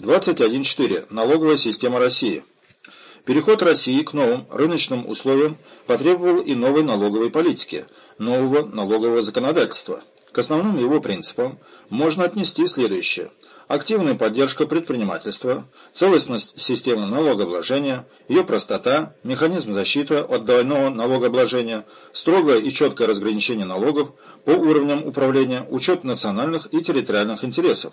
21.4. Налоговая система России. Переход России к новым рыночным условиям потребовал и новой налоговой политики, нового налогового законодательства. К основным его принципам можно отнести следующее. Активная поддержка предпринимательства, целостность системы налогообложения, ее простота, механизм защиты от двойного налогообложения, строгое и четкое разграничение налогов по уровням управления, учет национальных и территориальных интересов.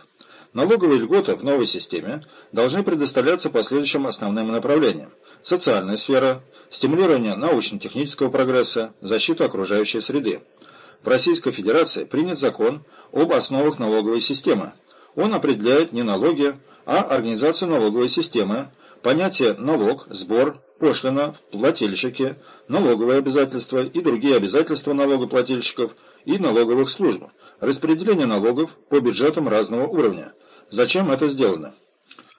Налоговые льготы в новой системе должны предоставляться по следующим основным направлениям. Социальная сфера, стимулирование научно-технического прогресса, защита окружающей среды. В Российской Федерации принят закон об основах налоговой системы. Он определяет не налоги, а организацию налоговой системы, понятие налог, сбор, пошлина, плательщики, налоговые обязательства и другие обязательства налогоплательщиков и налоговых служб, распределение налогов по бюджетам разного уровня – Зачем это сделано?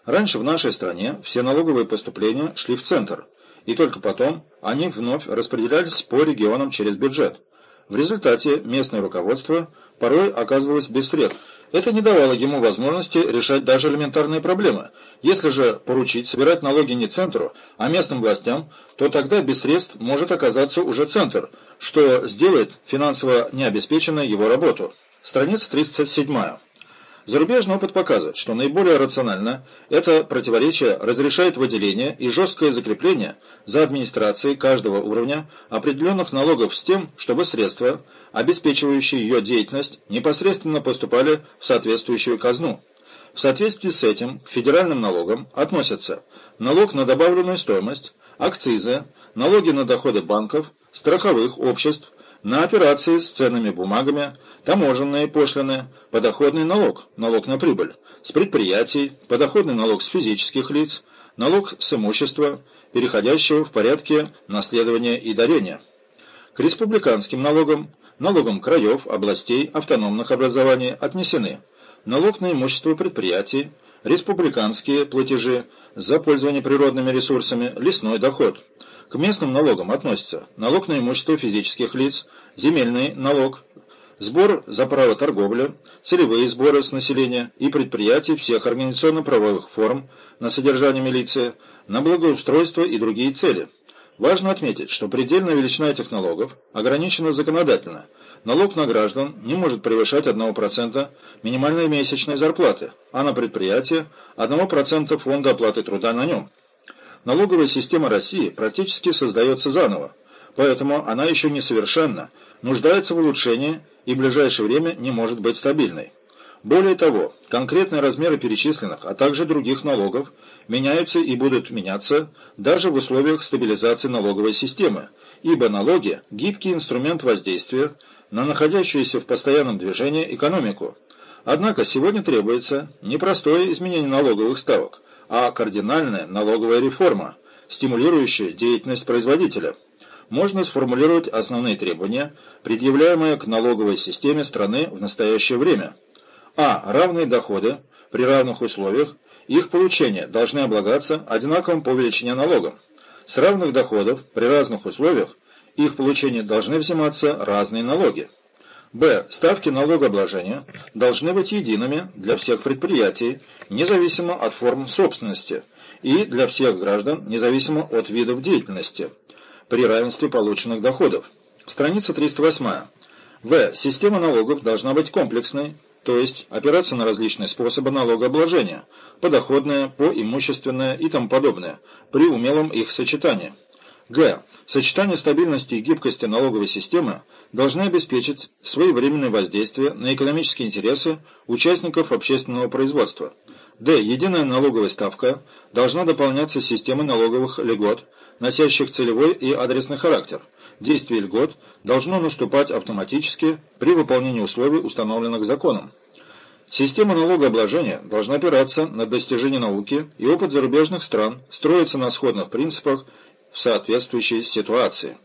Раньше в нашей стране все налоговые поступления шли в центр, и только потом они вновь распределялись по регионам через бюджет. В результате местное руководство порой оказывалось без средств. Это не давало ему возможности решать даже элементарные проблемы. Если же поручить собирать налоги не центру, а местным властям, то тогда без средств может оказаться уже центр, что сделает финансово необеспеченной его работу. Страница 37. Зарубежный опыт показывает, что наиболее рационально это противоречие разрешает выделение и жесткое закрепление за администрацией каждого уровня определенных налогов с тем, чтобы средства, обеспечивающие ее деятельность, непосредственно поступали в соответствующую казну. В соответствии с этим к федеральным налогам относятся налог на добавленную стоимость, акцизы, налоги на доходы банков, страховых обществ, на операции с ценными бумагами, таможенные пошлины, подоходный налог, налог на прибыль, с предприятий, подоходный налог с физических лиц, налог с имущества, переходящего в порядке наследования и дарения. К республиканским налогам, налогам краев, областей, автономных образований отнесены налог на имущество предприятий, республиканские платежи за пользование природными ресурсами, лесной доход – к местным налогам относятся налог на имущество физических лиц, земельный налог, сбор за право торговли, целевые сборы с населения и предприятий всех организационно-правовых форм на содержание милиции, на благоустройство и другие цели. Важно отметить, что предельная величина этих налогов ограничена законодательно. Налог на граждан не может превышать 1% минимальной месячной зарплаты, а на предприятие 1% фонда оплаты труда на нем. Налоговая система России практически создается заново, поэтому она еще несовершенна, нуждается в улучшении и в ближайшее время не может быть стабильной. Более того, конкретные размеры перечисленных, а также других налогов меняются и будут меняться даже в условиях стабилизации налоговой системы, ибо налоги – гибкий инструмент воздействия на находящуюся в постоянном движении экономику. Однако сегодня требуется непростое изменение налоговых ставок, а кардинальная налоговая реформа, стимулирующая деятельность производителя. Можно сформулировать основные требования, предъявляемые к налоговой системе страны в настоящее время. А. Равные доходы при равных условиях, их получение должны облагаться одинаковым по величине налогом. С равных доходов при разных условиях их получение должны взиматься разные налоги. Б. Ставки налогообложения должны быть едиными для всех предприятий, независимо от форм собственности, и для всех граждан, независимо от видов деятельности, при равенстве полученных доходов. Страница 308. В. Система налогов должна быть комплексной, то есть опираться на различные способы налогообложения, подоходное, поимущественное и тому подобное, при умелом их сочетании. Г. Сочетание стабильности и гибкости налоговой системы должны обеспечить своевременное воздействие на экономические интересы участников общественного производства. Д. Единая налоговая ставка должна дополняться системой налоговых льгот, носящих целевой и адресный характер. Действие льгот должно наступать автоматически при выполнении условий, установленных законом. Система налогообложения должна опираться на достижения науки и опыт зарубежных стран, строиться на сходных принципах в соответствующей ситуации.